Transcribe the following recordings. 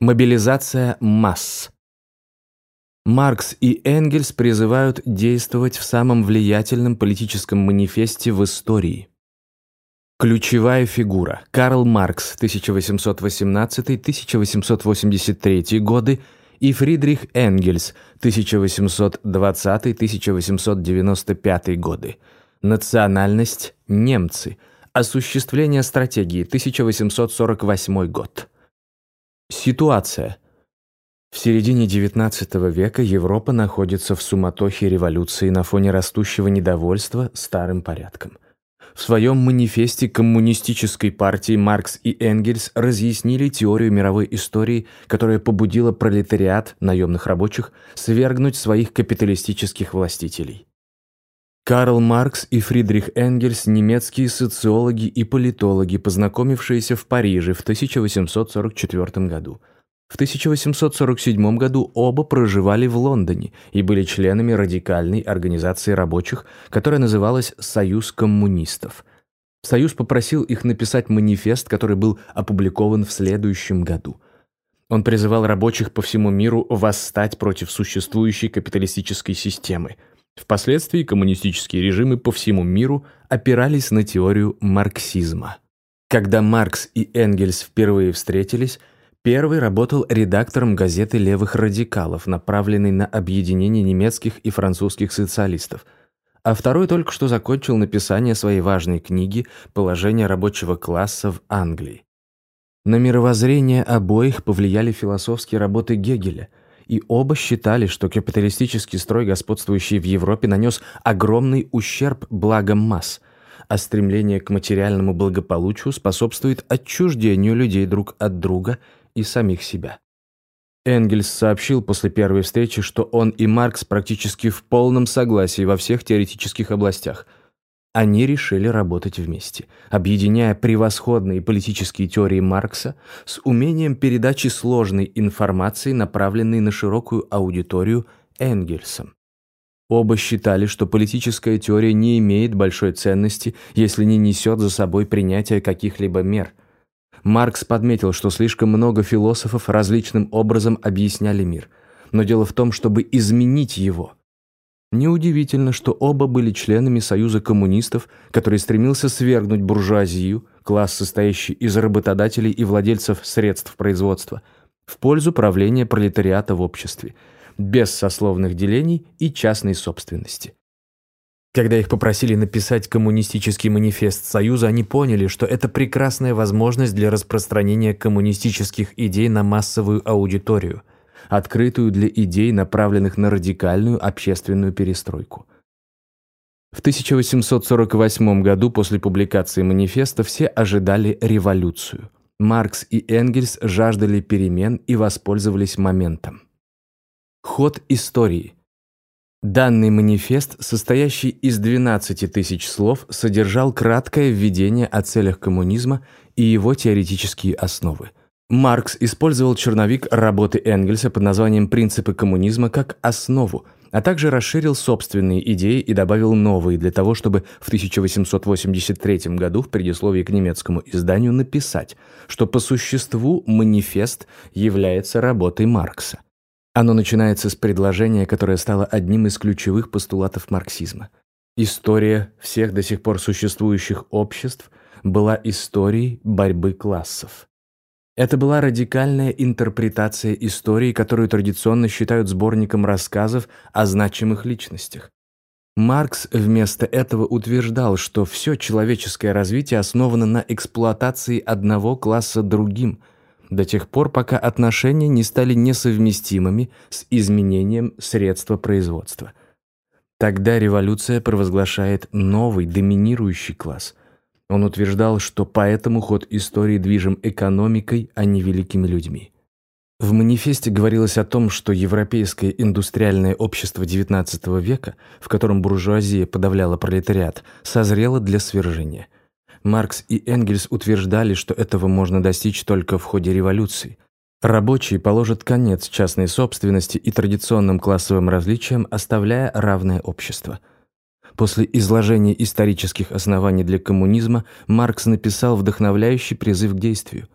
Мобилизация масс. Маркс и Энгельс призывают действовать в самом влиятельном политическом манифесте в истории. Ключевая фигура – Карл Маркс, 1818-1883 годы, и Фридрих Энгельс, 1820-1895 годы. Национальность – немцы. Осуществление стратегии, 1848 год. Ситуация. В середине XIX века Европа находится в суматохе революции на фоне растущего недовольства старым порядком. В своем манифесте коммунистической партии Маркс и Энгельс разъяснили теорию мировой истории, которая побудила пролетариат наемных рабочих свергнуть своих капиталистических властителей. Карл Маркс и Фридрих Энгельс – немецкие социологи и политологи, познакомившиеся в Париже в 1844 году. В 1847 году оба проживали в Лондоне и были членами радикальной организации рабочих, которая называлась «Союз коммунистов». Союз попросил их написать манифест, который был опубликован в следующем году. Он призывал рабочих по всему миру восстать против существующей капиталистической системы – Впоследствии коммунистические режимы по всему миру опирались на теорию марксизма. Когда Маркс и Энгельс впервые встретились, первый работал редактором газеты левых радикалов, направленной на объединение немецких и французских социалистов, а второй только что закончил написание своей важной книги «Положение рабочего класса в Англии». На мировоззрение обоих повлияли философские работы Гегеля – и оба считали, что капиталистический строй, господствующий в Европе, нанес огромный ущерб благам масс, а стремление к материальному благополучию способствует отчуждению людей друг от друга и самих себя. Энгельс сообщил после первой встречи, что он и Маркс практически в полном согласии во всех теоретических областях – они решили работать вместе, объединяя превосходные политические теории Маркса с умением передачи сложной информации, направленной на широкую аудиторию Энгельсом. Оба считали, что политическая теория не имеет большой ценности, если не несет за собой принятие каких-либо мер. Маркс подметил, что слишком много философов различным образом объясняли мир. Но дело в том, чтобы изменить его – Неудивительно, что оба были членами Союза коммунистов, который стремился свергнуть буржуазию, класс, состоящий из работодателей и владельцев средств производства, в пользу правления пролетариата в обществе, без сословных делений и частной собственности. Когда их попросили написать коммунистический манифест Союза, они поняли, что это прекрасная возможность для распространения коммунистических идей на массовую аудиторию – открытую для идей, направленных на радикальную общественную перестройку. В 1848 году после публикации манифеста все ожидали революцию. Маркс и Энгельс жаждали перемен и воспользовались моментом. Ход истории. Данный манифест, состоящий из 12 тысяч слов, содержал краткое введение о целях коммунизма и его теоретические основы. Маркс использовал черновик работы Энгельса под названием «Принципы коммунизма» как основу, а также расширил собственные идеи и добавил новые для того, чтобы в 1883 году в предисловии к немецкому изданию написать, что по существу манифест является работой Маркса. Оно начинается с предложения, которое стало одним из ключевых постулатов марксизма. История всех до сих пор существующих обществ была историей борьбы классов. Это была радикальная интерпретация истории, которую традиционно считают сборником рассказов о значимых личностях. Маркс вместо этого утверждал, что все человеческое развитие основано на эксплуатации одного класса другим, до тех пор, пока отношения не стали несовместимыми с изменением средства производства. Тогда революция провозглашает новый доминирующий класс, он утверждал, что поэтому ход истории движим экономикой, а не великими людьми. В манифесте говорилось о том, что европейское индустриальное общество XIX века, в котором буржуазия подавляла пролетариат, созрело для свержения. Маркс и Энгельс утверждали, что этого можно достичь только в ходе революции. Рабочие положат конец частной собственности и традиционным классовым различиям, оставляя равное общество – После изложения исторических оснований для коммунизма Маркс написал вдохновляющий призыв к действию.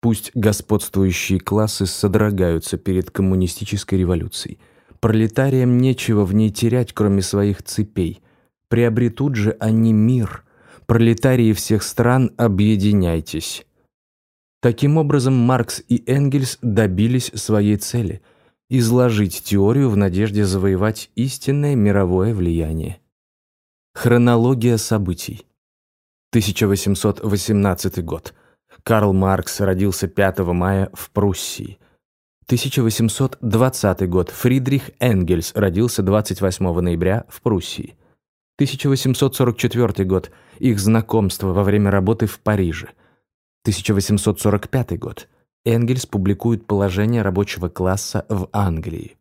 Пусть господствующие классы содрогаются перед коммунистической революцией. Пролетариям нечего в ней терять, кроме своих цепей. Приобретут же они мир. Пролетарии всех стран, объединяйтесь. Таким образом, Маркс и Энгельс добились своей цели – изложить теорию в надежде завоевать истинное мировое влияние. Хронология событий. 1818 год. Карл Маркс родился 5 мая в Пруссии. 1820 год. Фридрих Энгельс родился 28 ноября в Пруссии. 1844 год. Их знакомство во время работы в Париже. 1845 год. Энгельс публикует положение рабочего класса в Англии.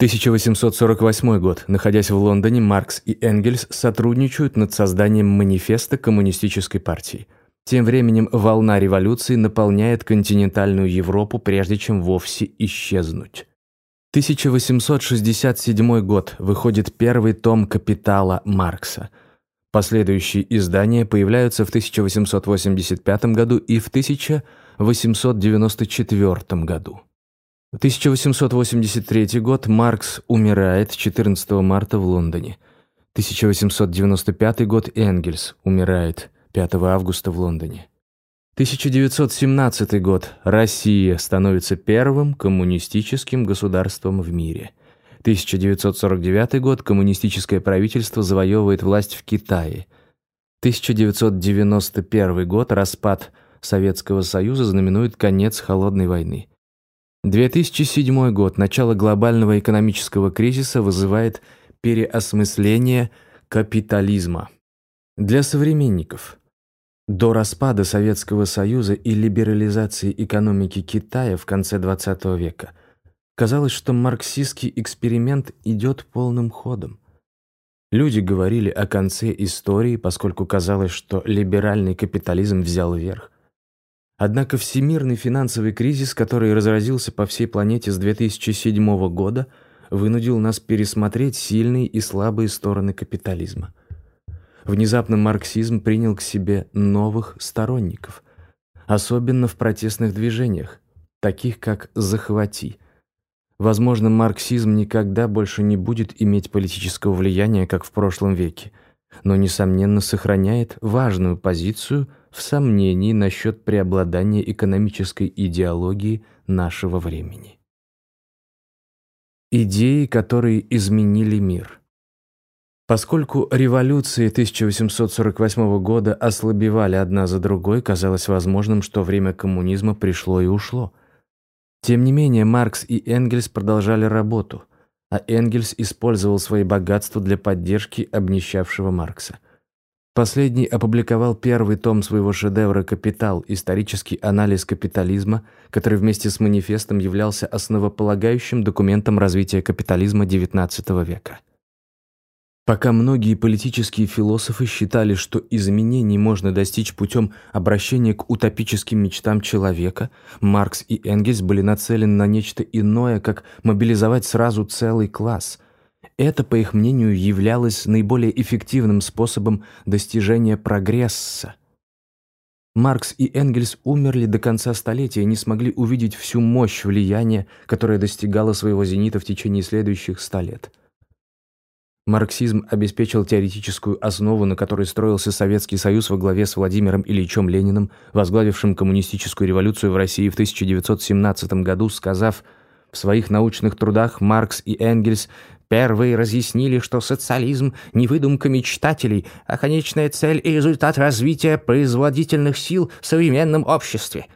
1848 год. Находясь в Лондоне, Маркс и Энгельс сотрудничают над созданием манифеста Коммунистической партии – тем временем волна революции наполняет континентальную Европу, прежде чем вовсе исчезнуть. 1867 год выходит первый том «Капитала» Маркса. Последующие издания появляются в 1885 году и в 1894 году. 1883 год Маркс умирает 14 марта в Лондоне. 1895 год Энгельс умирает 5 августа в Лондоне. 1917 год. Россия становится первым коммунистическим государством в мире. 1949 год. Коммунистическое правительство завоевывает власть в Китае. 1991 год. Распад Советского Союза знаменует конец Холодной войны. 2007 год. Начало глобального экономического кризиса вызывает переосмысление капитализма. Для современников – до распада Советского Союза и либерализации экономики Китая в конце XX века казалось, что марксистский эксперимент идет полным ходом. Люди говорили о конце истории, поскольку казалось, что либеральный капитализм взял верх. Однако всемирный финансовый кризис, который разразился по всей планете с 2007 года, вынудил нас пересмотреть сильные и слабые стороны капитализма – Внезапно марксизм принял к себе новых сторонников, особенно в протестных движениях, таких как «Захвати». Возможно, марксизм никогда больше не будет иметь политического влияния, как в прошлом веке, но, несомненно, сохраняет важную позицию в сомнении насчет преобладания экономической идеологии нашего времени. Идеи, которые изменили мир – Поскольку революции 1848 года ослабевали одна за другой, казалось возможным, что время коммунизма пришло и ушло. Тем не менее, Маркс и Энгельс продолжали работу, а Энгельс использовал свои богатства для поддержки обнищавшего Маркса. Последний опубликовал первый том своего шедевра «Капитал. Исторический анализ капитализма», который вместе с манифестом являлся основополагающим документом развития капитализма XIX века. Пока многие политические философы считали, что изменений можно достичь путем обращения к утопическим мечтам человека, Маркс и Энгельс были нацелены на нечто иное, как мобилизовать сразу целый класс. Это, по их мнению, являлось наиболее эффективным способом достижения прогресса. Маркс и Энгельс умерли до конца столетия и не смогли увидеть всю мощь влияния, которое достигало своего зенита в течение следующих ста лет. Марксизм обеспечил теоретическую основу, на которой строился Советский Союз во главе с Владимиром Ильичем Лениным, возглавившим коммунистическую революцию в России в 1917 году, сказав в своих научных трудах Маркс и Энгельс первые разъяснили, что социализм – не выдумка мечтателей, а конечная цель и результат развития производительных сил в современном обществе.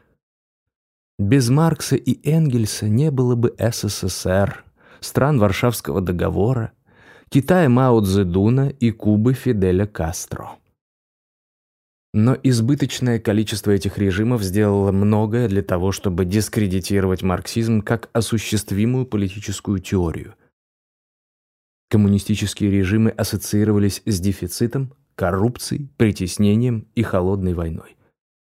Без Маркса и Энгельса не было бы СССР, стран Варшавского договора, Китая Мао Цзэдуна и Кубы Фиделя Кастро. Но избыточное количество этих режимов сделало многое для того, чтобы дискредитировать марксизм как осуществимую политическую теорию. Коммунистические режимы ассоциировались с дефицитом, коррупцией, притеснением и холодной войной.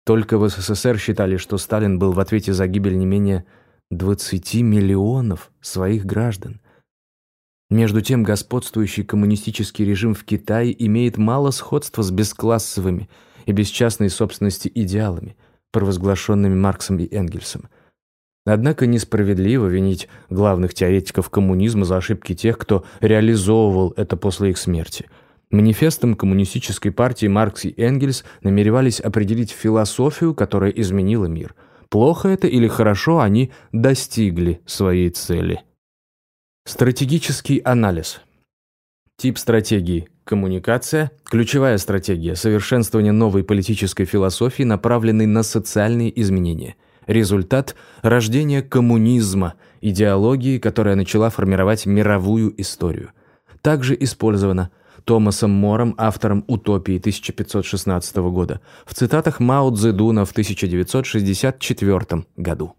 Только в СССР считали, что Сталин был в ответе за гибель не менее 20 миллионов своих граждан. Между тем, господствующий коммунистический режим в Китае имеет мало сходства с бесклассовыми и без частной собственности идеалами. провозглашенными Марксом и Энгельсом. Однако несправедливо винить главных теоретиков коммунизма за ошибки тех, кто реализовывал это после их смерти. Манифестом коммунистической партии Маркс и Энгельс намеревались определить философию, которая изменила мир. Плохо это или хорошо, они достигли своей цели. Стратегический анализ. Тип стратегии – коммуникация. Ключевая стратегия – совершенствование новой политической философии, направленной на социальные изменения. Результат – рождение коммунизма, идеологии, которая начала формировать мировую историю. Также использована Томасом Мором, автором «Утопии» 1516 года, в цитатах Мао Цзэдуна в 1964 году.